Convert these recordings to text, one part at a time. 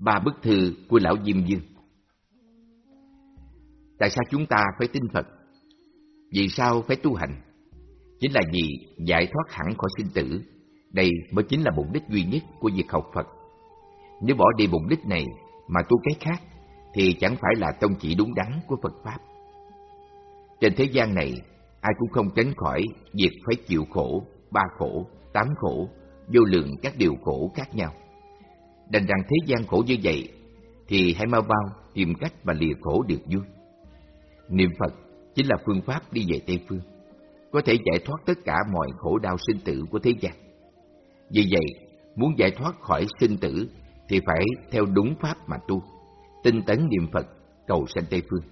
Ba bức thư của Lão Diêm Dương Tại sao chúng ta phải tin Phật? Vì sao phải tu hành? Chính là vì giải thoát hẳn khỏi sinh tử. Đây mới chính là mục đích duy nhất của việc học Phật. Nếu bỏ đi mục đích này mà tu cái khác, thì chẳng phải là tông chỉ đúng đắn của Phật Pháp. Trên thế gian này, ai cũng không tránh khỏi việc phải chịu khổ, ba khổ, tám khổ, vô lượng các điều khổ khác nhau. Đành rằng thế gian khổ như vậy, thì hãy mau bao tìm cách mà lìa khổ được vui. Niệm Phật chính là phương pháp đi về Tây Phương, có thể giải thoát tất cả mọi khổ đau sinh tử của thế gian. Vì vậy, muốn giải thoát khỏi sinh tử thì phải theo đúng pháp mà tu, tinh tấn niệm Phật, cầu sanh Tây Phương.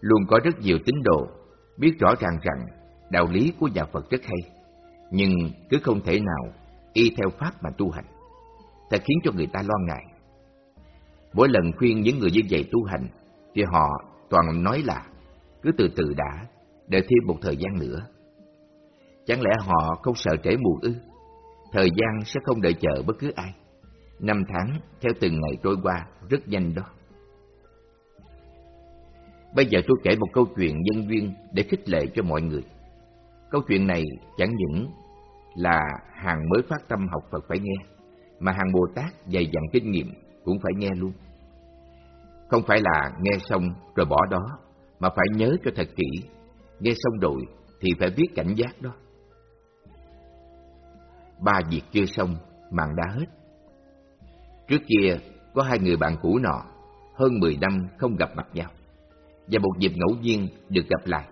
Luôn có rất nhiều tín đồ biết rõ ràng rằng đạo lý của nhà Phật rất hay, nhưng cứ không thể nào y theo pháp mà tu hành. Thật khiến cho người ta lo ngại. Mỗi lần khuyên những người như vậy tu hành, thì họ toàn nói là cứ từ từ đã, đợi thêm một thời gian nữa. Chẳng lẽ họ không sợ trễ muộn ư? Thời gian sẽ không đợi chờ bất cứ ai. Năm tháng theo từng ngày trôi qua rất nhanh đó. Bây giờ tôi kể một câu chuyện nhân duyên để khích lệ cho mọi người. Câu chuyện này chẳng những là hàng mới phát tâm học Phật phải nghe, mà hàng Bồ Tát dày dặn kinh nghiệm cũng phải nghe luôn. Không phải là nghe xong rồi bỏ đó, mà phải nhớ cho thật kỹ. Nghe xong rồi thì phải biết cảnh giác đó. Ba việc chưa xong, mạng đã hết. Trước kia, có hai người bạn cũ nọ, hơn 10 năm không gặp mặt nhau. Và một dịp ngẫu nhiên được gặp lại.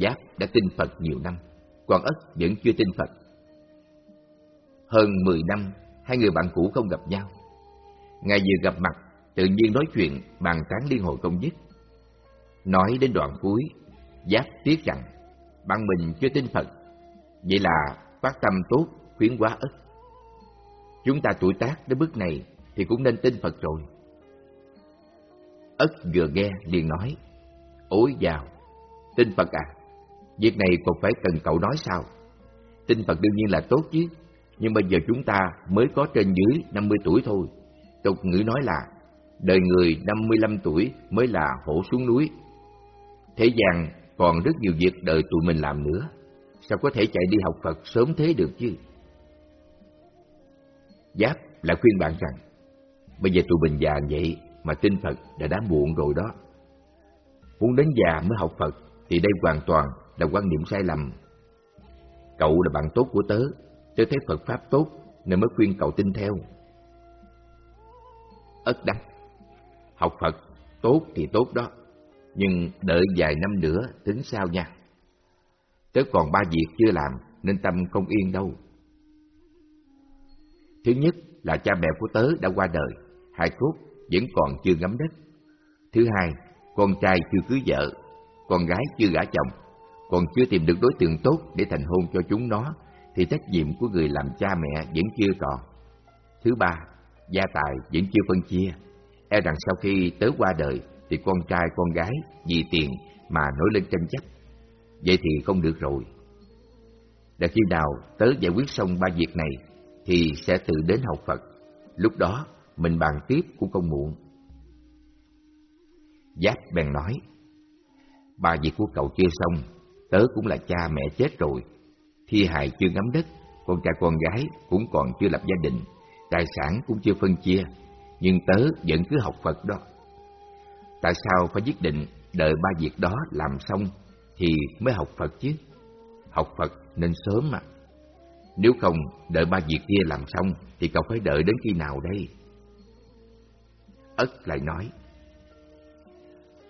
Giáp đã tin Phật nhiều năm, còn Ất vẫn chưa tin Phật. Hơn 10 năm, hai người bạn cũ không gặp nhau. Ngày vừa gặp mặt, tự nhiên nói chuyện bàn tán liên hồi công dứt. Nói đến đoạn cuối, Giáp tiếc rằng bạn mình chưa tin Phật, vậy là phát tâm tốt khuyến quá ất. Chúng ta tuổi tác đến bước này thì cũng nên tin Phật rồi. Ất vừa nghe liền nói, ối dào, tin Phật à, việc này còn phải cần cậu nói sao? Tin Phật đương nhiên là tốt chứ, nhưng bây giờ chúng ta mới có trên dưới 50 tuổi thôi. Tục ngữ nói là, đời người 55 tuổi mới là hổ xuống núi. Thế gian còn rất nhiều việc đời tụi mình làm nữa, sao có thể chạy đi học Phật sớm thế được chứ? Giáp lại khuyên bạn rằng, bây giờ tụi mình già vậy mà tin Phật đã đã muộn rồi đó. Muốn đến già mới học Phật thì đây hoàn toàn là quan niệm sai lầm. Cậu là bạn tốt của tớ, tôi thấy Phật Pháp tốt nên mới khuyên cậu tin theo. Ất đắc, học Phật tốt thì tốt đó, nhưng đợi vài năm nữa tính sao nha. Tớ còn ba việc chưa làm nên tâm không yên đâu. Thứ nhất là cha mẹ của tớ đã qua đời, hai cốt vẫn còn chưa ngắm đất. Thứ hai, con trai chưa cưới vợ, con gái chưa gả chồng, còn chưa tìm được đối tượng tốt để thành hôn cho chúng nó, thì trách nhiệm của người làm cha mẹ vẫn chưa còn. Thứ ba, gia tài vẫn chưa phân chia. E rằng sau khi tớ qua đời, thì con trai con gái vì tiền mà nổi lên tranh chấp. Vậy thì không được rồi. Để khi nào tớ giải quyết xong ba việc này, thì sẽ tự đến học Phật. Lúc đó, mình bàn tiếp cũng không muộn. Giáp bèn nói, ba việc của cậu chưa xong, tớ cũng là cha mẹ chết rồi. Thi hài chưa ngắm đất, con trai con gái cũng còn chưa lập gia đình, tài sản cũng chưa phân chia, nhưng tớ vẫn cứ học Phật đó. Tại sao phải quyết định đợi ba việc đó làm xong thì mới học Phật chứ? Học Phật nên sớm mà. Nếu không, đợi ba việc kia làm xong thì cậu phải đợi đến khi nào đây? Ất lại nói,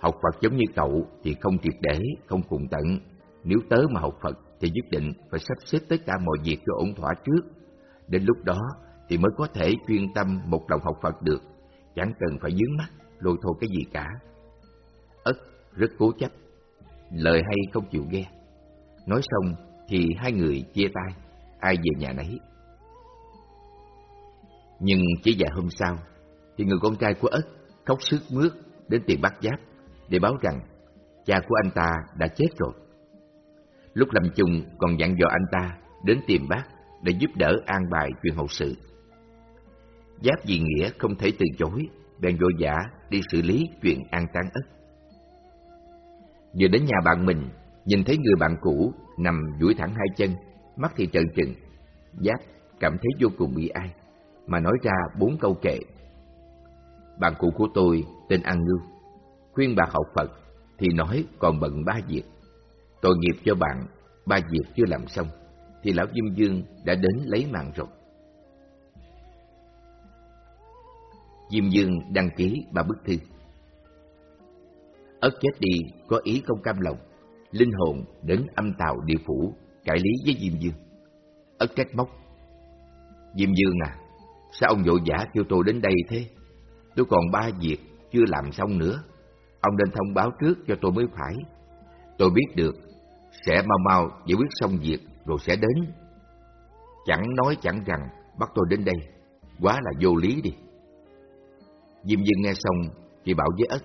Học Phật giống như cậu thì không triệt để, không cùng tận. Nếu tớ mà học Phật thì nhất định phải sắp xếp tất cả mọi việc cho ổn thỏa trước. Đến lúc đó thì mới có thể chuyên tâm một lòng học Phật được, chẳng cần phải dướng mắt, lôi thôi cái gì cả. Ất rất cố chấp, lời hay không chịu nghe. Nói xong thì hai người chia tay, ai về nhà nấy. Nhưng chỉ vài hôm sau, thì người con trai của Ất khóc sức mướt đến tiền bác giáp để báo rằng cha của anh ta đã chết rồi. Lúc lâm chung còn dặn dò anh ta đến tìm bác để giúp đỡ an bài chuyện hậu sự. Giáp vì nghĩa không thể từ chối, bèn vội vã đi xử lý chuyện an táng ất. Vừa đến nhà bạn mình, nhìn thấy người bạn cũ nằm duỗi thẳng hai chân, mắt thì trợn trừng. Giáp cảm thấy vô cùng bị ai, mà nói ra bốn câu kệ. Bạn cũ của tôi tên An Ngưu, khuyên bà học Phật thì nói còn bận ba việc. Tội nghiệp cho bạn, ba việc chưa làm xong, thì lão Diêm Dương đã đến lấy mạng rồi. Diêm Dương đăng ký ba bức thư. Ất chết đi có ý không cam lòng, linh hồn đến âm tàu địa phủ, cải lý với Diêm Dương. Ất trách móc. Diêm Dương à, sao ông vội vã kêu tôi đến đây thế? Tôi còn ba việc chưa làm xong nữa. Ông nên thông báo trước cho tôi mới phải. Tôi biết được, sẽ mau mau giải quyết xong việc rồi sẽ đến. Chẳng nói chẳng rằng bắt tôi đến đây, quá là vô lý đi. Diêm Dương nghe xong thì bảo với ất.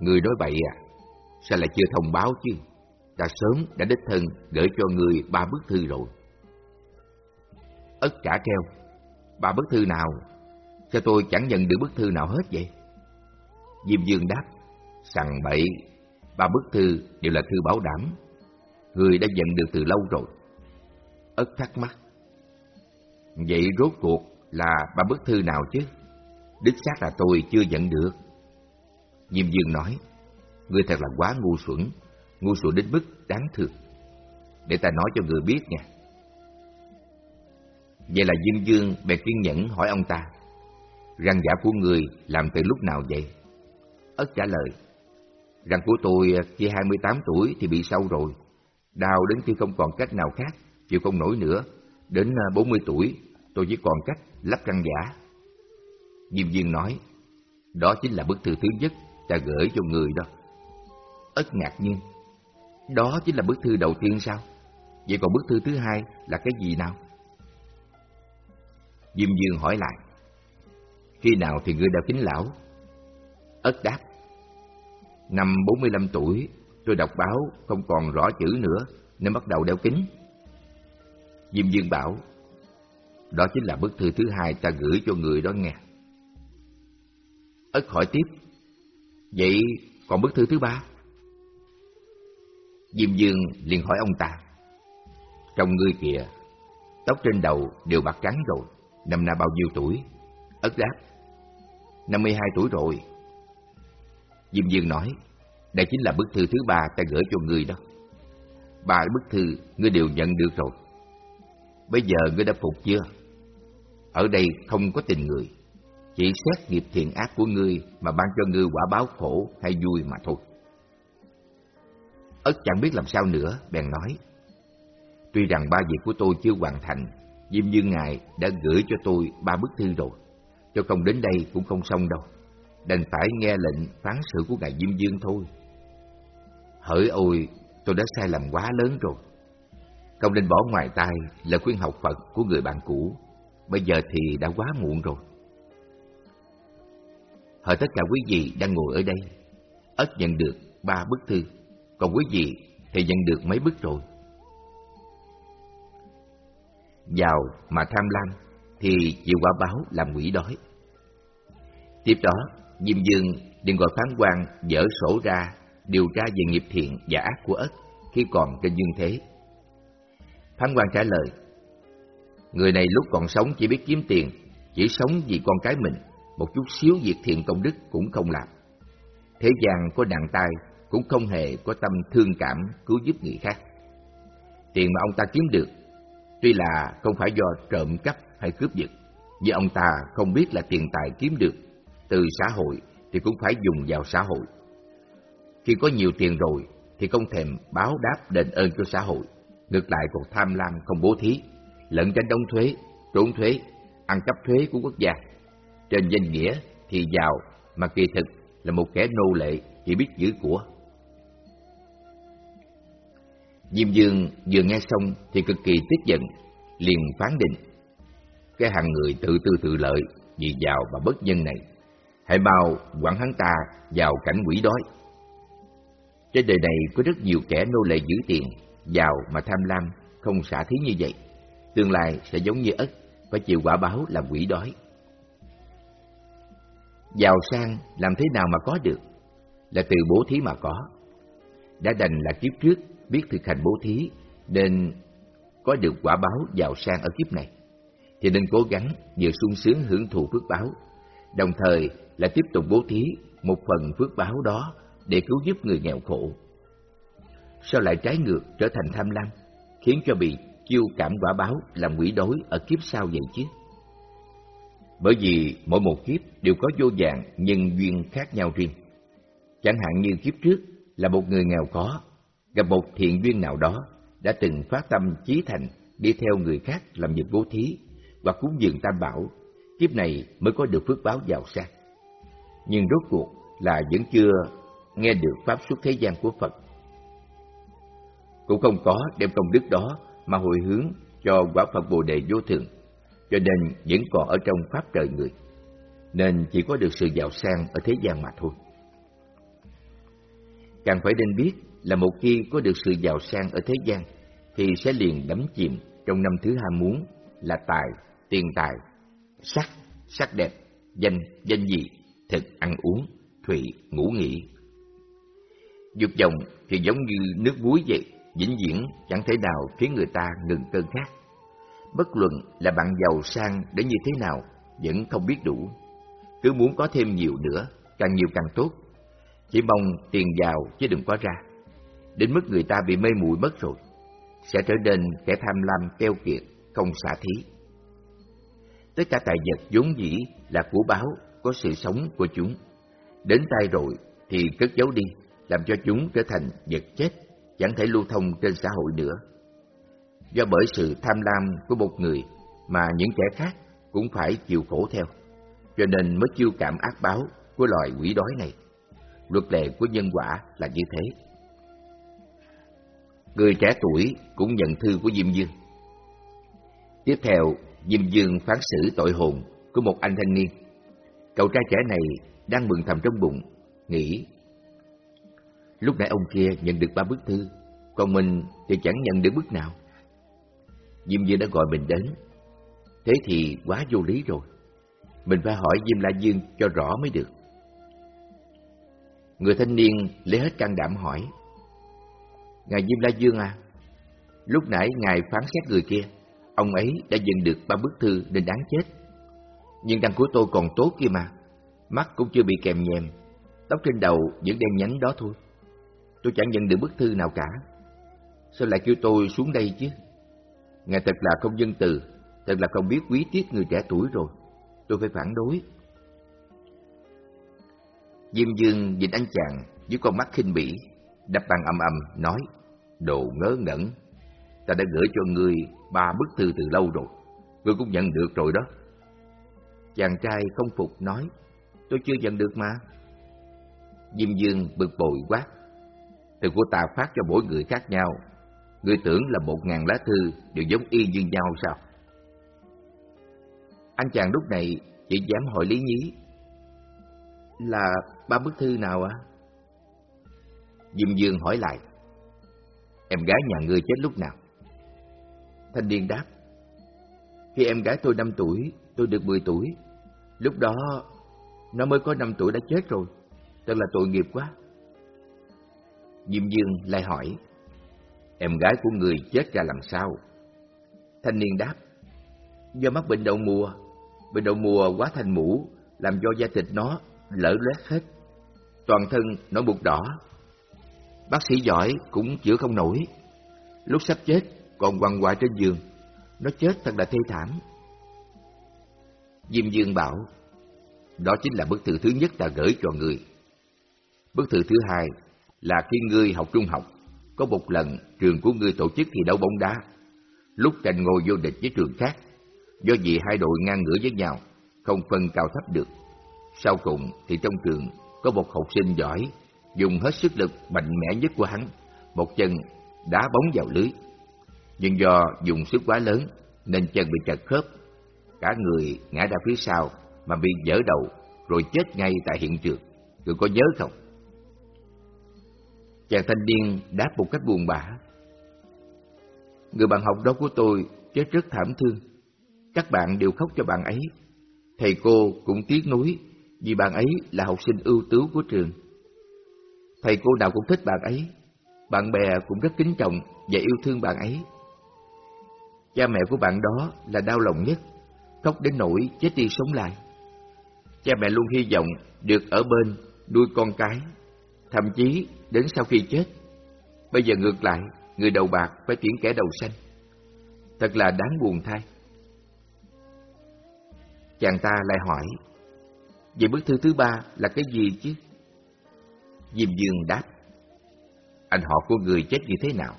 Người nói bậy à, sao lại chưa thông báo chứ? Ta sớm đã đích thân gửi cho người ba bức thư rồi. Ất trả treo, ba bức thư nào? Sao tôi chẳng nhận được bức thư nào hết vậy? Diêm Dương đáp, sằng bậy, ba bức thư đều là thư bảo đảm. Người đã nhận được từ lâu rồi. Ất thắc mắc. Vậy rốt cuộc là ba bức thư nào chứ? Đích xác là tôi chưa nhận được. Diêm Dương nói, Ngươi thật là quá ngu xuẩn, ngu xuẩn đến mức đáng thương. Để ta nói cho người biết nha. Vậy là Diêm Dương bèn kiên nhẫn hỏi ông ta, răng giả của người làm từ lúc nào vậy? Ất trả lời, răng của tôi khi 28 tuổi thì bị sâu rồi, đau đến khi không còn cách nào khác, chịu không nổi nữa. Đến à, 40 tuổi, tôi chỉ còn cách lắp răng giả. Diêm Dương nói, đó chính là bức thư thứ nhất ta gửi cho người đó. Ất ngạc nhiên, đó chính là bức thư đầu tiên sao? Vậy còn bức thư thứ hai là cái gì nào? Diêm Dương hỏi lại, khi nào thì ngươi đã kính lão? Ất đáp, năm 45 tuổi, tôi đọc báo không còn rõ chữ nữa nên bắt đầu đeo kính. Diêm Dương bảo, đó chính là bức thư thứ hai ta gửi cho người đó nghe. Ất hỏi tiếp, vậy còn bức thư thứ ba? Diêm Dương liền hỏi ông ta, trong ngươi kìa, tóc trên đầu đều bạc trắng rồi, năm nay bao nhiêu tuổi? Ất đáp, 52 tuổi rồi. Diêm Dương nói, đây chính là bức thư thứ ba ta gửi cho ngươi đó. Ba bức thư ngươi đều nhận được rồi. Bây giờ ngươi đã phục chưa? Ở đây không có tình người, chỉ xét nghiệp thiện ác của ngươi mà ban cho ngươi quả báo khổ hay vui mà thôi. Ất chẳng biết làm sao nữa, bèn nói. Tuy rằng ba việc của tôi chưa hoàn thành, Diêm Dương Ngài đã gửi cho tôi ba bức thư rồi. Cho không đến đây cũng không xong đâu. Đành phải nghe lệnh phán xử của Ngài Diêm Dương thôi. Hỡi ôi, tôi đã sai lầm quá lớn rồi. Không nên bỏ ngoài tai lời khuyên học Phật của người bạn cũ. Bây giờ thì đã quá muộn rồi. Hỏi tất cả quý vị đang ngồi ở đây, ít nhận được ba bức thư, còn quý vị thì nhận được mấy bức rồi. Giàu mà tham lam thì chịu quả báo làm quỷ đói. Tiếp đó, Diêm Dương liền gọi phán quan dở sổ ra điều tra về nghiệp thiện và ác của ất khi còn trên dương thế. Phán quan trả lời, người này lúc còn sống chỉ biết kiếm tiền, chỉ sống vì con cái mình, một chút xíu việc thiện công đức cũng không làm. Thế gian có nặng tai cũng không hề có tâm thương cảm cứu giúp người khác. Tiền mà ông ta kiếm được, tuy là không phải do trộm cắp hay cướp giật, nhưng ông ta không biết là tiền tài kiếm được từ xã hội thì cũng phải dùng vào xã hội. Khi có nhiều tiền rồi thì không thèm báo đáp đền ơn cho xã hội, ngược lại còn tham lam không bố thí, lẫn tránh đóng thuế, trốn thuế, ăn cắp thuế của quốc gia. Trên danh nghĩa thì giàu mà kỳ thực là một kẻ nô lệ chỉ biết giữ của. Diêm Dương vừa nghe xong thì cực kỳ tức giận, liền phán định. Cái hàng người tự tư tự lợi vì giàu và bất nhân này, hãy bao quản hắn ta vào cảnh quỷ đói. Trên đời này có rất nhiều kẻ nô lệ giữ tiền, giàu mà tham lam, không xả thí như vậy. Tương lai sẽ giống như ất, phải chịu quả báo làm quỷ đói. Giàu sang làm thế nào mà có được? Là từ bố thí mà có. Đã đành là kiếp trước biết thực hành bố thí, nên có được quả báo giàu sang ở kiếp này. Thì nên cố gắng vừa sung sướng hưởng thụ phước báo, đồng thời là tiếp tục bố thí một phần phước báo đó để cứu giúp người nghèo khổ. Sao lại trái ngược trở thành tham lam, khiến cho bị chiêu cảm quả báo làm quỷ đối ở kiếp sau vậy chứ? Bởi vì mỗi một kiếp đều có vô dạng nhân duyên khác nhau riêng. Chẳng hạn như kiếp trước là một người nghèo khó gặp một thiện duyên nào đó, đã từng phát tâm chí thành đi theo người khác làm việc bố thí và cúng dường tam bảo, kiếp này mới có được phước báo giàu sang. Nhưng rốt cuộc là vẫn chưa nghe được pháp xuất thế gian của Phật. Cũng không có đem công đức đó mà hồi hướng cho quả Phật Bồ Đề vô thường cho nên vẫn còn ở trong pháp trời người, nên chỉ có được sự giàu sang ở thế gian mà thôi. Càng phải nên biết là một khi có được sự giàu sang ở thế gian, thì sẽ liền đắm chìm trong năm thứ ham muốn là tài, tiền tài, sắc, sắc đẹp, danh, danh dị, thực, ăn uống, thủy, ngủ nghỉ. Dục dòng thì giống như nước muối vậy, vĩnh viễn chẳng thể nào khiến người ta ngừng cơn khát bất luận là bạn giàu sang đến như thế nào, vẫn không biết đủ. Cứ muốn có thêm nhiều nữa, càng nhiều càng tốt. Chỉ mong tiền giàu chứ đừng có ra. Đến mức người ta bị mê muội mất rồi, sẽ trở nên kẻ tham lam keo kiệt, không xả thí. Tất cả tài vật vốn dĩ là của báo, có sự sống của chúng. Đến tay rồi thì cất giấu đi, làm cho chúng trở thành vật chết, chẳng thể lưu thông trên xã hội nữa do bởi sự tham lam của một người mà những kẻ khác cũng phải chịu khổ theo, cho nên mới chiêu cảm ác báo của loài quỷ đói này. Luật lệ của nhân quả là như thế. Người trẻ tuổi cũng nhận thư của Diêm Dương. Tiếp theo, Diêm Dương phán xử tội hồn của một anh thanh niên. Cậu trai trẻ này đang mừng thầm trong bụng, nghĩ Lúc nãy ông kia nhận được ba bức thư, còn mình thì chẳng nhận được bức nào. Diêm Dương đã gọi mình đến. Thế thì quá vô lý rồi. Mình phải hỏi Diêm La Dương cho rõ mới được. Người thanh niên lấy hết can đảm hỏi. Ngài Diêm La Dương à, lúc nãy Ngài phán xét người kia, ông ấy đã nhận được ba bức thư nên đáng chết. Nhưng đăng của tôi còn tốt kia mà, mắt cũng chưa bị kèm nhèm, tóc trên đầu vẫn đen nhánh đó thôi. Tôi chẳng nhận được bức thư nào cả. Sao lại kêu tôi xuống đây chứ? Ngài thật là không dân từ, thật là không biết quý tiếc người trẻ tuổi rồi. Tôi phải phản đối. Diêm Dương nhìn anh chàng với con mắt khinh bỉ, đập bàn ầm ầm nói, đồ ngớ ngẩn, ta đã gửi cho ngươi ba bức thư từ lâu rồi, ngươi cũng nhận được rồi đó. Chàng trai không phục nói, tôi chưa nhận được mà. Diêm Dương bực bội quát, từ của ta phát cho mỗi người khác nhau, Ngươi tưởng là một ngàn lá thư đều giống y như nhau sao? Anh chàng lúc này chỉ dám hỏi Lý Nhí Là ba bức thư nào à? Diêm Dương hỏi lại Em gái nhà ngươi chết lúc nào? Thanh niên đáp Khi em gái tôi 5 tuổi, tôi được 10 tuổi Lúc đó nó mới có 5 tuổi đã chết rồi Thật là tội nghiệp quá Diêm Dương lại hỏi Em gái của người chết ra làm sao? Thanh niên đáp, do mắc bệnh đậu mùa, bệnh đậu mùa quá thành mũ, làm do da thịt nó lở loét hết, toàn thân nó bụt đỏ. Bác sĩ giỏi cũng chữa không nổi, lúc sắp chết còn quằn quại trên giường, nó chết thật là thê thảm. Diêm Dương bảo, đó chính là bức thư thứ nhất ta gửi cho người. Bức thư thứ hai là khi ngươi học trung học, có một lần trường của ngươi tổ chức thi đấu bóng đá. Lúc tranh ngôi vô địch với trường khác, do vì hai đội ngang ngửa với nhau, không phân cao thấp được. Sau cùng thì trong trường có một học sinh giỏi, dùng hết sức lực mạnh mẽ nhất của hắn, một chân đá bóng vào lưới. Nhưng do dùng sức quá lớn nên chân bị chật khớp, cả người ngã ra phía sau mà bị dở đầu rồi chết ngay tại hiện trường. Ngươi có nhớ không? Chàng thanh niên đáp một cách buồn bã. Người bạn học đó của tôi chết rất thảm thương. Các bạn đều khóc cho bạn ấy. Thầy cô cũng tiếc nuối vì bạn ấy là học sinh ưu tú của trường. Thầy cô nào cũng thích bạn ấy, bạn bè cũng rất kính trọng và yêu thương bạn ấy. Cha mẹ của bạn đó là đau lòng nhất, khóc đến nỗi chết đi sống lại. Cha mẹ luôn hy vọng được ở bên nuôi con cái, thậm chí đến sau khi chết. Bây giờ ngược lại, người đầu bạc phải chuyển kẻ đầu xanh. Thật là đáng buồn thay. Chàng ta lại hỏi, vậy bức thư thứ ba là cái gì chứ? Diêm Dương đáp, anh họ của người chết như thế nào?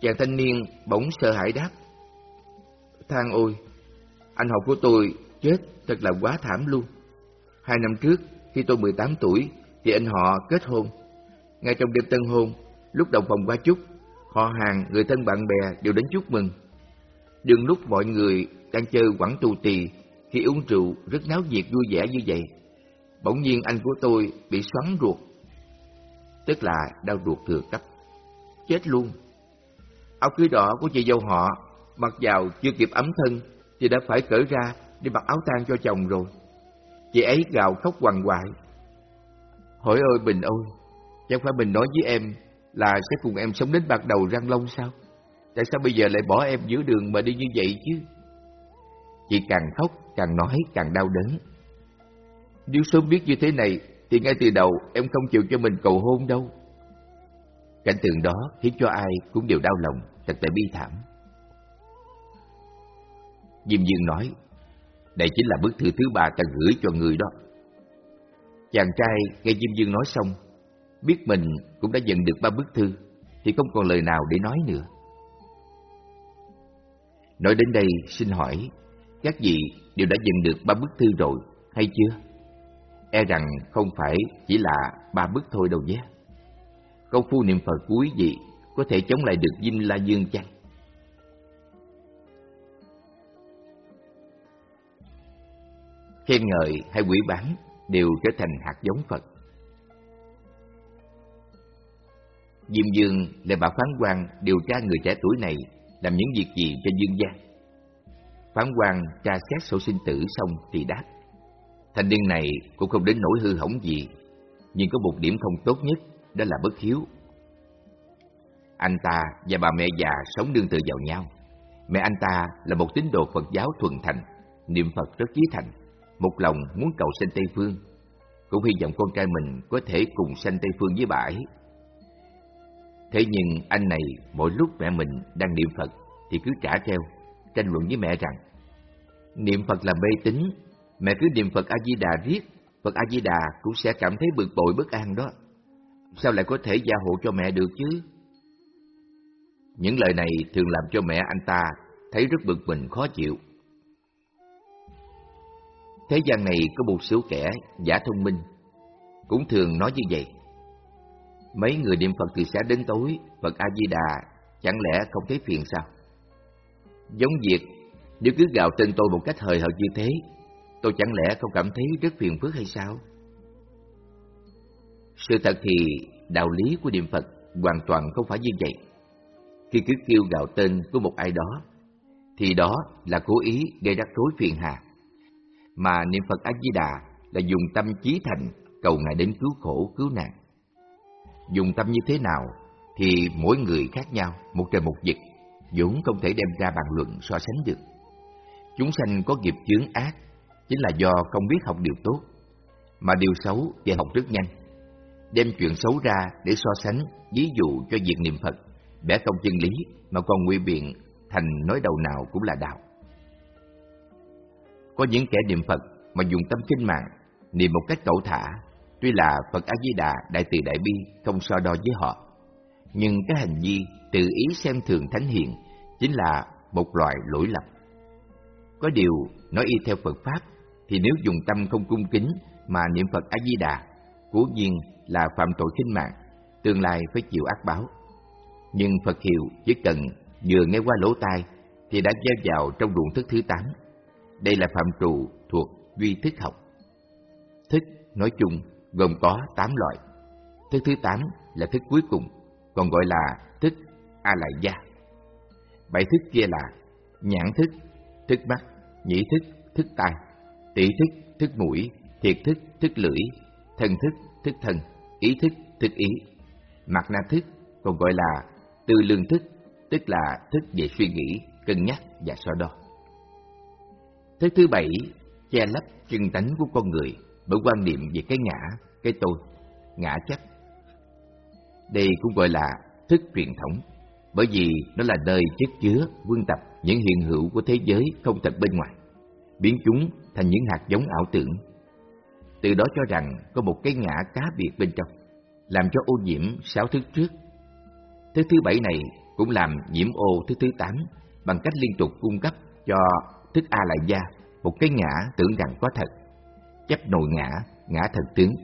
Chàng thanh niên bỗng sợ hãi đáp, than ôi, anh họ của tôi chết thật là quá thảm luôn. Hai năm trước, khi tôi 18 tuổi, chị anh họ kết hôn. Ngay trong đêm tân hôn, lúc đồng phòng qua chúc, họ hàng, người thân bạn bè đều đến chúc mừng. Đừng lúc mọi người đang chơi quẳng tù tì, khi uống rượu rất náo nhiệt vui vẻ như vậy. Bỗng nhiên anh của tôi bị xoắn ruột, tức là đau ruột thừa cấp. Chết luôn. Áo cưới đỏ của chị dâu họ, mặc vào chưa kịp ấm thân, thì đã phải cởi ra đi mặc áo tang cho chồng rồi. Chị ấy gào khóc hoàng hoại. Hỏi ơi Bình ơi, chẳng phải bình nói với em là sẽ cùng em sống đến bạc đầu răng long sao? Tại sao bây giờ lại bỏ em giữa đường mà đi như vậy chứ? Chị càng khóc, càng nói càng đau đớn. Nếu sớm biết như thế này, thì ngay từ đầu em không chịu cho mình cầu hôn đâu. Cảnh tượng đó khiến cho ai cũng đều đau lòng, thật là bi thảm. Diêm Dương nói, đây chính là bức thư thứ ba ta gửi cho người đó. Chàng trai nghe Diêm Dương nói xong, biết mình cũng đã nhận được ba bức thư, thì không còn lời nào để nói nữa. Nói đến đây, xin hỏi, các vị đều đã nhận được ba bức thư rồi, hay chưa? E rằng không phải chỉ là ba bức thôi đâu nhé. Câu phu niệm Phật cuối gì có thể chống lại được diêm La Dương chăng? khen ngợi hay quỷ bán đều trở thành hạt giống Phật. Diêm Dương lại bảo phán quan điều tra người trẻ tuổi này làm những việc gì cho dương gia. Phán quan tra xét sổ sinh tử xong thì đáp. Thanh niên này cũng không đến nỗi hư hỏng gì, nhưng có một điểm không tốt nhất, đó là bất hiếu. Anh ta và bà mẹ già sống đương tự vào nhau. Mẹ anh ta là một tín đồ Phật giáo thuần thành, niệm Phật rất chí thành một lòng muốn cầu sanh Tây Phương, cũng hy vọng con trai mình có thể cùng sanh Tây Phương với bà ấy. Thế nhưng anh này mỗi lúc mẹ mình đang niệm Phật thì cứ trả treo, tranh luận với mẹ rằng niệm Phật là mê tín, mẹ cứ niệm Phật A Di Đà riết, Phật A Di Đà cũng sẽ cảm thấy bực bội bất an đó. Sao lại có thể gia hộ cho mẹ được chứ? Những lời này thường làm cho mẹ anh ta thấy rất bực mình khó chịu. Thế gian này có một số kẻ giả thông minh, cũng thường nói như vậy. Mấy người niệm Phật từ sáng đến tối, Phật A-di-đà chẳng lẽ không thấy phiền sao? Giống việc, nếu cứ gào tên tôi một cách hời hợt như thế, tôi chẳng lẽ không cảm thấy rất phiền phức hay sao? Sự thật thì đạo lý của niệm Phật hoàn toàn không phải như vậy. Khi cứ kêu gào tên của một ai đó, thì đó là cố ý gây rắc rối phiền hà mà niệm Phật A Di Đà là dùng tâm chí thành cầu ngài đến cứu khổ cứu nạn. Dùng tâm như thế nào thì mỗi người khác nhau, một trời một vực, vốn không thể đem ra bàn luận so sánh được. Chúng sanh có nghiệp chướng ác chính là do không biết học điều tốt, mà điều xấu thì học rất nhanh. Đem chuyện xấu ra để so sánh, ví dụ cho việc niệm Phật, bẻ công chân lý mà còn nguy biện thành nói đầu nào cũng là đạo. Có những kẻ niệm Phật mà dùng tâm kinh mạng, niệm một cách cẩu thả, tuy là Phật A-di-đà đại từ đại bi không so đo với họ. Nhưng cái hành vi tự ý xem thường thánh hiền chính là một loại lỗi lầm. Có điều, nói y theo Phật Pháp, thì nếu dùng tâm không cung kính mà niệm Phật A-di-đà, cố nhiên là phạm tội kinh mạng, tương lai phải chịu ác báo. Nhưng Phật hiệu chỉ cần vừa nghe qua lỗ tai thì đã gieo vào trong ruộng thức thứ tám đây là phạm trù thuộc duy thức học. Thức nói chung gồm có 8 loại. Thức thứ 8 là thức cuối cùng, còn gọi là thức A la Gia. Bảy thức kia là nhãn thức, thức mắt, nhĩ thức, thức tai, tỷ thức, thức mũi, thiệt thức, thức lưỡi, thân thức, thức thân, ý thức, thức ý. Mặt na thức còn gọi là tư lương thức, tức là thức về suy nghĩ, cân nhắc và so đo thứ thứ bảy, che lấp chân tánh của con người bởi quan niệm về cái ngã, cái tôi, ngã chấp. Đây cũng gọi là thức truyền thống, bởi vì nó là nơi chất chứa, quân tập những hiện hữu của thế giới không thật bên ngoài, biến chúng thành những hạt giống ảo tưởng. Từ đó cho rằng có một cái ngã cá biệt bên trong, làm cho ô nhiễm sáu thức trước. thứ thứ bảy này cũng làm nhiễm ô thứ thứ tám bằng cách liên tục cung cấp cho tức A lại gia một cái ngã tưởng rằng có thật, chấp nội ngã, ngã thật tướng,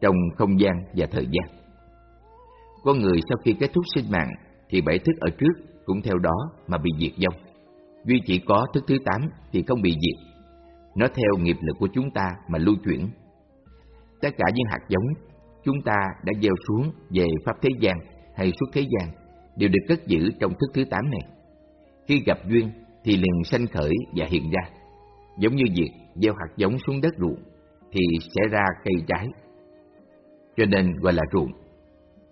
trong không gian và thời gian. Con người sau khi kết thúc sinh mạng thì bảy thức ở trước cũng theo đó mà bị diệt vong. Duy chỉ có thức thứ tám thì không bị diệt. Nó theo nghiệp lực của chúng ta mà lưu chuyển. Tất cả những hạt giống chúng ta đã gieo xuống về Pháp Thế gian hay suốt thế gian đều được cất giữ trong thức thứ tám này. Khi gặp duyên thì liền sanh khởi và hiện ra. Giống như việc gieo hạt giống xuống đất ruộng thì sẽ ra cây trái. Cho nên gọi là ruộng.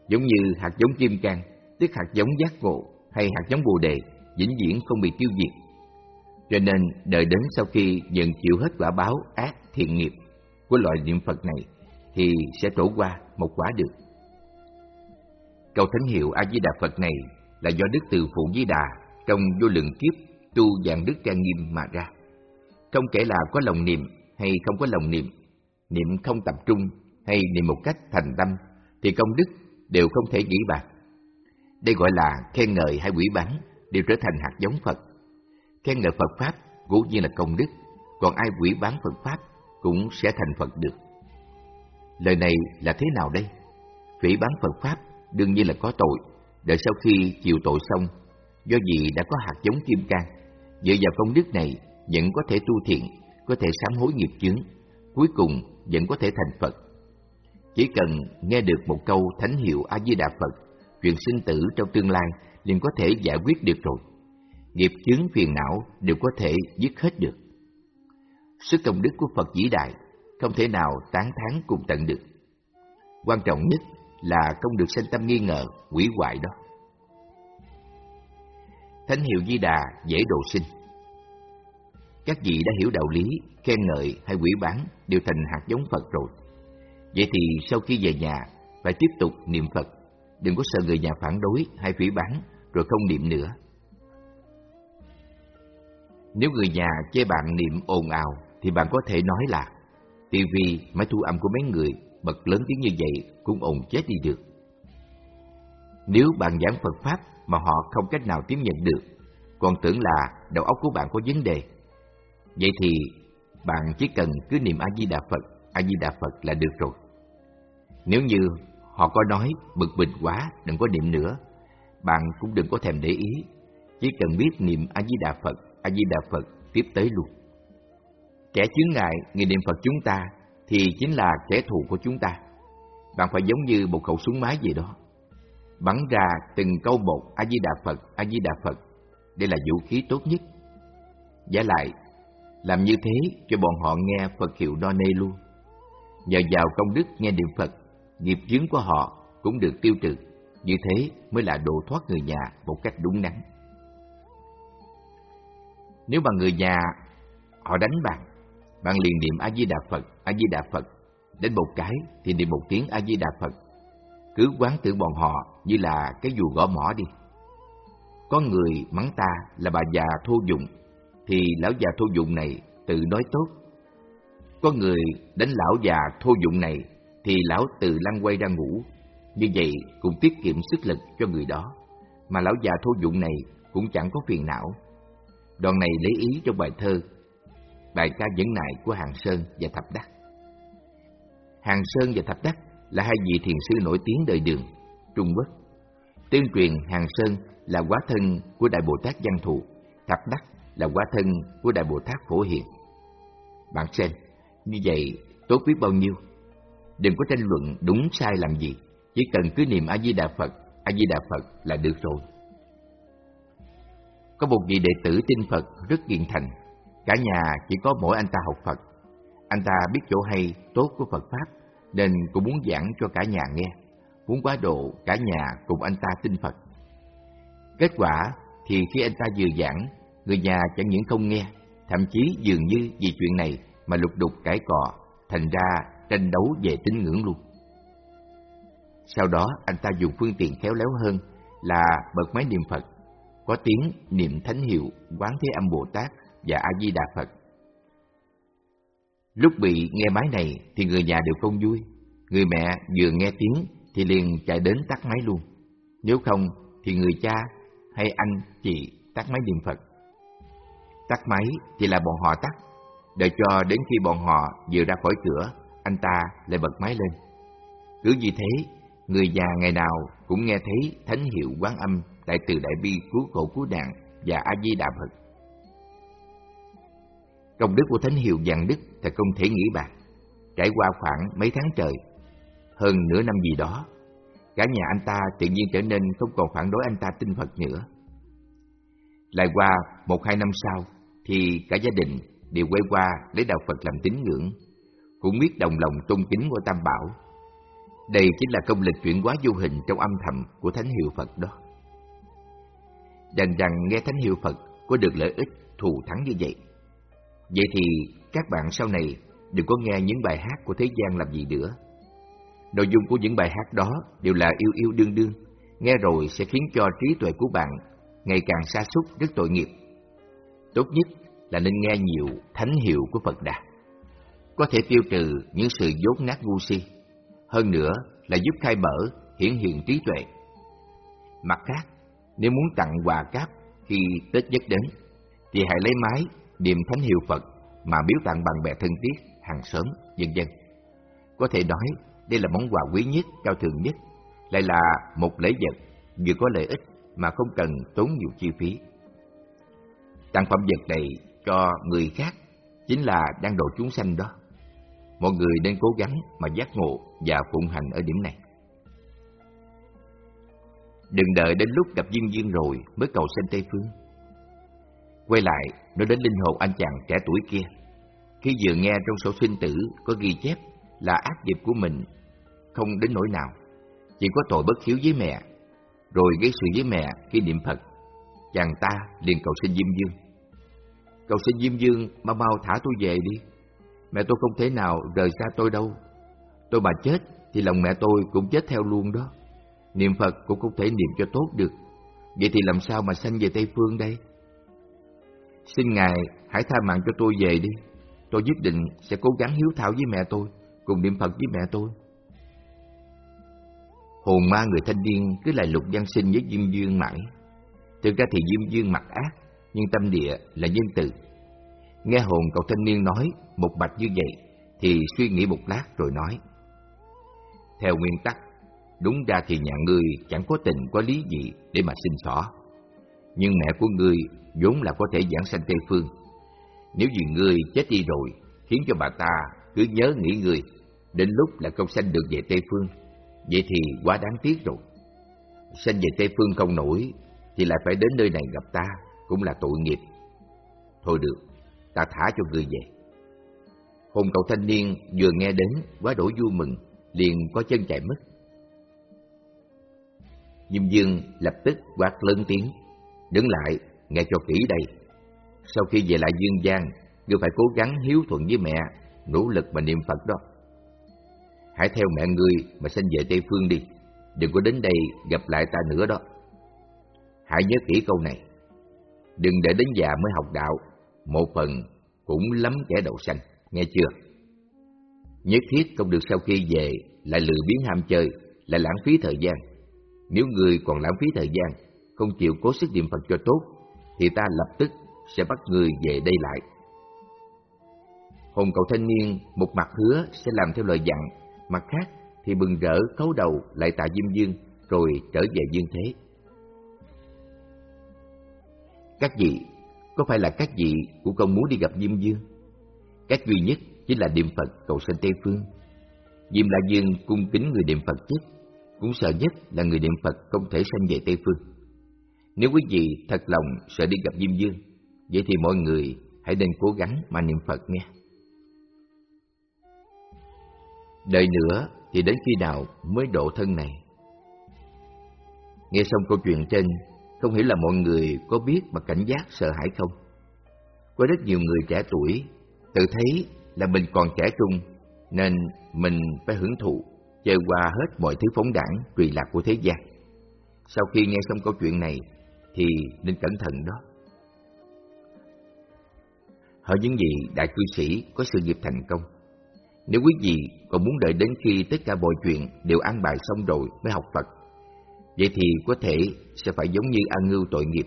Giống như hạt giống kim cang, tức hạt giống giác ngộ hay hạt giống bồ đề vĩnh viễn không bị tiêu diệt. Cho nên đợi đến sau khi nhận chịu hết quả báo ác thiện nghiệp của loại niệm Phật này thì sẽ trổ qua một quả được. Câu thánh hiệu A Di Đà Phật này là do Đức Từ Phụ Di Đà trong vô lượng kiếp tu dạng đức trang nghiêm mà ra. Không kể là có lòng niệm hay không có lòng niệm, niệm không tập trung hay niệm một cách thành tâm thì công đức đều không thể nghĩ bạc. Đây gọi là khen ngợi hay quỷ bán đều trở thành hạt giống Phật. Khen ngợi Phật Pháp cũng như là công đức, còn ai quỷ bán Phật Pháp cũng sẽ thành Phật được. Lời này là thế nào đây? Phỉ bán Phật Pháp đương nhiên là có tội, đợi sau khi chịu tội xong, do vì đã có hạt giống kim cang, dựa vào công đức này vẫn có thể tu thiện, có thể sám hối nghiệp chướng, cuối cùng vẫn có thể thành Phật. Chỉ cần nghe được một câu thánh hiệu A-di-đà Phật chuyện sinh tử trong tương lai liền có thể giải quyết được rồi. Nghiệp chướng phiền não đều có thể dứt hết được. Sức công đức của Phật vĩ đại không thể nào tán thán cùng tận được. Quan trọng nhất là không được sanh tâm nghi ngờ, quỷ hoại đó. Thánh hiệu Di Đà dễ độ sinh. Các vị đã hiểu đạo lý, khen ngợi hay quỷ bán đều thành hạt giống Phật rồi. Vậy thì sau khi về nhà, phải tiếp tục niệm Phật đừng có sợ người nhà phản đối hay phỉ bán rồi không niệm nữa. Nếu người nhà chê bạn niệm ồn ào thì bạn có thể nói là tivi máy thu âm của mấy người bật lớn tiếng như vậy cũng ồn chết đi được. Nếu bạn giảng Phật Pháp mà họ không cách nào tiếp nhận được, còn tưởng là đầu óc của bạn có vấn đề, vậy thì bạn chỉ cần cứ niệm A-di-đà Phật, A-di-đà Phật là được rồi. Nếu như Họ có nói bực bình quá, đừng có niệm nữa. Bạn cũng đừng có thèm để ý, chỉ cần biết niệm A-di-đà Phật, A-di-đà Phật tiếp tới luôn. Kẻ chướng ngại người niệm Phật chúng ta thì chính là kẻ thù của chúng ta. Bạn phải giống như một khẩu súng máy gì đó. Bắn ra từng câu một A-di-đà Phật, A-di-đà Phật. Đây là vũ khí tốt nhất. Giả lại, làm như thế cho bọn họ nghe Phật hiệu đo nê luôn. Nhờ vào công đức nghe niệm Phật nghiệp chướng của họ cũng được tiêu trừ, như thế mới là độ thoát người nhà một cách đúng đắn. Nếu mà người nhà họ đánh bạn, bạn liền niệm A Di Đà Phật, A Di Đà Phật, đến một cái thì niệm một tiếng A Di Đà Phật. Cứ quán tưởng bọn họ như là cái dù gõ mỏ đi. Có người mắng ta là bà già thô dụng, thì lão già thô dụng này tự nói tốt. Có người đánh lão già thô dụng này thì lão từ lăn quay ra ngủ. Như vậy cũng tiết kiệm sức lực cho người đó, mà lão già thô dụng này cũng chẳng có phiền não. Đoạn này lấy ý trong bài thơ, bài ca dẫn nại của Hàng Sơn và Thập Đắc. Hàng Sơn và Thập Đắc là hai vị thiền sư nổi tiếng đời đường, Trung Quốc. Tương truyền Hàng Sơn là quá thân của Đại Bồ Tát Văn Thù, Thập Đắc là quá thân của Đại Bồ Tát Phổ Hiền. Bạn xem, như vậy tốt biết bao nhiêu đừng có tranh luận đúng sai làm gì, chỉ cần cứ niệm A-di-đà Phật, A-di-đà Phật là được rồi. Có một vị đệ tử tin Phật rất kiên thành, cả nhà chỉ có mỗi anh ta học Phật. anh ta biết chỗ hay, tốt của Phật Pháp, nên cũng muốn giảng cho cả nhà nghe, muốn quá độ cả nhà cùng anh ta tin Phật. Kết quả thì khi anh ta vừa giảng, người nhà chẳng những không nghe, thậm chí dường như vì chuyện này mà lục đục cãi cọ, thành ra tranh đấu về tín ngưỡng luôn. Sau đó anh ta dùng phương tiện khéo léo hơn là bật máy niệm Phật, có tiếng niệm thánh hiệu Quán Thế Âm Bồ Tát và A Di Đà Phật. Lúc bị nghe máy này thì người nhà đều không vui, người mẹ vừa nghe tiếng thì liền chạy đến tắt máy luôn. Nếu không thì người cha hay anh chị tắt máy niệm Phật. Tắt máy thì là bọn họ tắt, đợi cho đến khi bọn họ vừa ra khỏi cửa, anh ta lại bật máy lên. Cứ như thế, người già ngày nào cũng nghe thấy thánh hiệu quán âm đại từ đại bi cứu khổ cứu nạn và a di đà phật công đức của thánh hiệu dạng đức thật không thể nghĩ bạc trải qua khoảng mấy tháng trời, hơn nửa năm gì đó, cả nhà anh ta tự nhiên trở nên không còn phản đối anh ta tin phật nữa. Lại qua một hai năm sau, thì cả gia đình đều quay qua lấy đạo phật làm tín ngưỡng, cũng biết đồng lòng tôn kính của tam bảo. Đây chính là công lịch chuyển hóa vô hình trong âm thầm của thánh hiệu phật đó. Đành rằng nghe thánh hiệu phật có được lợi ích thù thắng như vậy vậy thì các bạn sau này đừng có nghe những bài hát của thế gian làm gì nữa. Nội dung của những bài hát đó đều là yêu yêu đương đương. Nghe rồi sẽ khiến cho trí tuệ của bạn ngày càng sa sút rất tội nghiệp. Tốt nhất là nên nghe nhiều thánh hiệu của phật đà. Có thể tiêu trừ những sự dốt nát ngu si. Hơn nữa là giúp khai mở, hiển hiện trí tuệ. Mặt khác, nếu muốn tặng quà cáp khi Tết nhất đến, thì hãy lấy máy niệm thánh hiệu Phật mà biếu tặng bạn bè thân thiết, hàng xóm, nhân dân Có thể nói đây là món quà quý nhất, cao thượng nhất, lại là một lễ vật vừa có lợi ích mà không cần tốn nhiều chi phí. Tặng phẩm vật này cho người khác chính là đang độ chúng sanh đó. Mọi người nên cố gắng mà giác ngộ và phụng hành ở điểm này. Đừng đợi đến lúc gặp duyên duyên rồi mới cầu sanh Tây Phương. Quay lại, nói đến linh hồn anh chàng trẻ tuổi kia. Khi vừa nghe trong sổ sinh tử có ghi chép là ác nghiệp của mình không đến nỗi nào, chỉ có tội bất hiếu với mẹ, rồi gây sự với mẹ khi niệm Phật. Chàng ta liền cầu xin Diêm Dương. Cầu xin Diêm Dương mau mau thả tôi về đi. Mẹ tôi không thể nào rời xa tôi đâu. Tôi mà chết thì lòng mẹ tôi cũng chết theo luôn đó. Niệm Phật cũng không thể niệm cho tốt được Vậy thì làm sao mà sanh về Tây Phương đây? Xin Ngài hãy tha mạng cho tôi về đi. Tôi nhất định sẽ cố gắng hiếu thảo với mẹ tôi, Cùng niệm Phật với mẹ tôi. Hồn ma người thanh niên cứ lại lục văn sinh với Diêm Dương mãi. Thực ra thì Diêm Dương mặt ác, Nhưng tâm địa là nhân từ. Nghe hồn cậu thanh niên nói một bạch như vậy, Thì suy nghĩ một lát rồi nói, Theo nguyên tắc, Đúng ra thì nhà ngươi chẳng có tình có lý gì để mà xin xỏ. Nhưng mẹ của ngươi vốn là có thể giảng sanh Tây Phương. Nếu vì ngươi chết đi rồi, khiến cho bà ta cứ nhớ nghĩ ngươi, đến lúc là không sanh được về Tây Phương, vậy thì quá đáng tiếc rồi. Sanh về Tây Phương không nổi, thì lại phải đến nơi này gặp ta, cũng là tội nghiệp. Thôi được, ta thả cho ngươi về. Hồn cậu thanh niên vừa nghe đến quá đổi vui mừng, liền có chân chạy mất. Diêm Dương lập tức quát lớn tiếng, đứng lại, nghe cho kỹ đây. Sau khi về lại Dương Giang, ngươi phải cố gắng hiếu thuận với mẹ, nỗ lực mà niệm Phật đó. Hãy theo mẹ ngươi mà sinh về Tây Phương đi, đừng có đến đây gặp lại ta nữa đó. Hãy nhớ kỹ câu này, đừng để đến già mới học đạo, một phần cũng lắm kẻ đậu xanh, nghe chưa? Nhất thiết không được sau khi về lại lười biến ham chơi, lại lãng phí thời gian nếu người còn lãng phí thời gian, không chịu cố sức niệm Phật cho tốt, thì ta lập tức sẽ bắt người về đây lại. Hồn cậu thanh niên một mặt hứa sẽ làm theo lời dặn, mặt khác thì bừng rỡ cấu đầu lại tạ Diêm Dương rồi trở về dương thế. Các vị, có phải là các vị cũng không muốn đi gặp Diêm Dương? Cách duy nhất chính là niệm Phật cầu sanh Tây Phương. Diêm La Dương cung kính người niệm Phật nhất cũng sợ nhất là người niệm Phật không thể sanh về Tây Phương. Nếu quý vị thật lòng sợ đi gặp Diêm Dương, vậy thì mọi người hãy nên cố gắng mà niệm Phật nghe. Đợi nữa thì đến khi nào mới độ thân này? Nghe xong câu chuyện trên, không hiểu là mọi người có biết mà cảnh giác sợ hãi không? Có rất nhiều người trẻ tuổi tự thấy là mình còn trẻ trung nên mình phải hưởng thụ, chơi qua hết mọi thứ phóng đảng, tùy lạc của thế gian. Sau khi nghe xong câu chuyện này thì nên cẩn thận đó. Hỏi những gì đại cư sĩ có sự nghiệp thành công. Nếu quý vị còn muốn đợi đến khi tất cả mọi chuyện đều an bài xong rồi mới học Phật, vậy thì có thể sẽ phải giống như an ngưu tội nghiệp.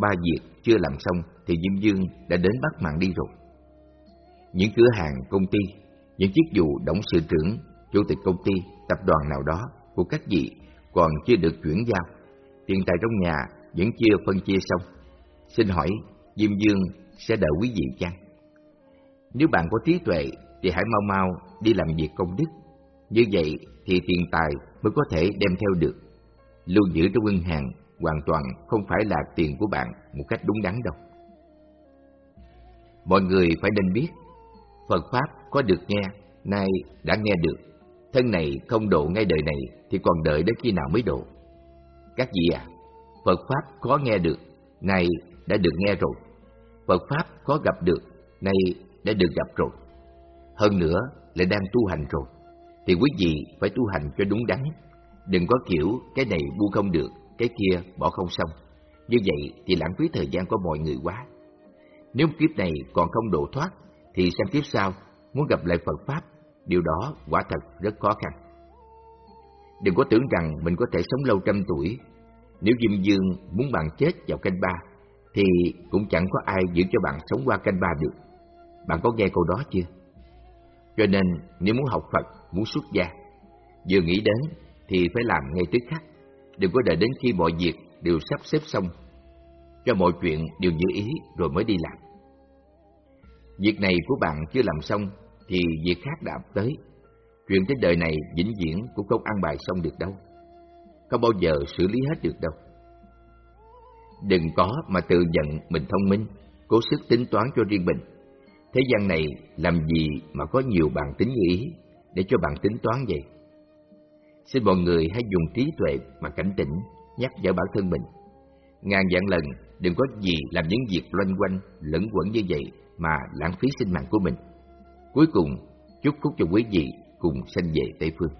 Ba việc chưa làm xong thì Diêm Dương đã đến bắt mạng đi rồi. Những cửa hàng, công ty, những chiếc dù đóng sự trưởng, chủ tịch công ty, tập đoàn nào đó của các vị còn chưa được chuyển giao. Tiền tài trong nhà vẫn chưa phân chia xong. Xin hỏi, Diêm Dương sẽ đợi quý vị chăng? Nếu bạn có trí tuệ thì hãy mau mau đi làm việc công đức. Như vậy thì tiền tài mới có thể đem theo được. Lưu giữ trong ngân hàng hoàn toàn không phải là tiền của bạn một cách đúng đắn đâu. Mọi người phải nên biết, Phật Pháp có được nghe, nay đã nghe được. Thân này không độ ngay đời này thì còn đợi đến khi nào mới độ. Các vị à, Phật Pháp có nghe được, nay đã được nghe rồi. Phật Pháp có gặp được, nay đã được gặp rồi. Hơn nữa lại đang tu hành rồi, thì quý vị phải tu hành cho đúng đắn. Đừng có kiểu cái này bu không được, cái kia bỏ không xong. Như vậy thì lãng phí thời gian của mọi người quá. Nếu kiếp này còn không độ thoát, thì sang kiếp sau muốn gặp lại Phật Pháp, điều đó quả thật rất khó khăn. Đừng có tưởng rằng mình có thể sống lâu trăm tuổi. Nếu Diêm Dương muốn bạn chết vào canh ba, thì cũng chẳng có ai giữ cho bạn sống qua canh ba được. Bạn có nghe câu đó chưa? Cho nên nếu muốn học Phật, muốn xuất gia, vừa nghĩ đến thì phải làm ngay tức khắc. Đừng có đợi đến khi mọi việc đều sắp xếp xong, cho mọi chuyện đều như ý rồi mới đi làm. Việc này của bạn chưa làm xong thì việc khác đã ập tới. Chuyện trên đời này vĩnh viễn cũng không ăn bài xong được đâu. Không bao giờ xử lý hết được đâu. Đừng có mà tự giận mình thông minh, cố sức tính toán cho riêng mình. Thế gian này làm gì mà có nhiều bàn tính như ý để cho bạn tính toán vậy? Xin mọi người hãy dùng trí tuệ mà cảnh tỉnh, nhắc nhở bản thân mình. Ngàn vạn lần đừng có gì làm những việc loanh quanh, lẫn quẩn như vậy mà lãng phí sinh mạng của mình. Cuối cùng, chúc phúc cho quý vị cùng sanh về Tây Phương.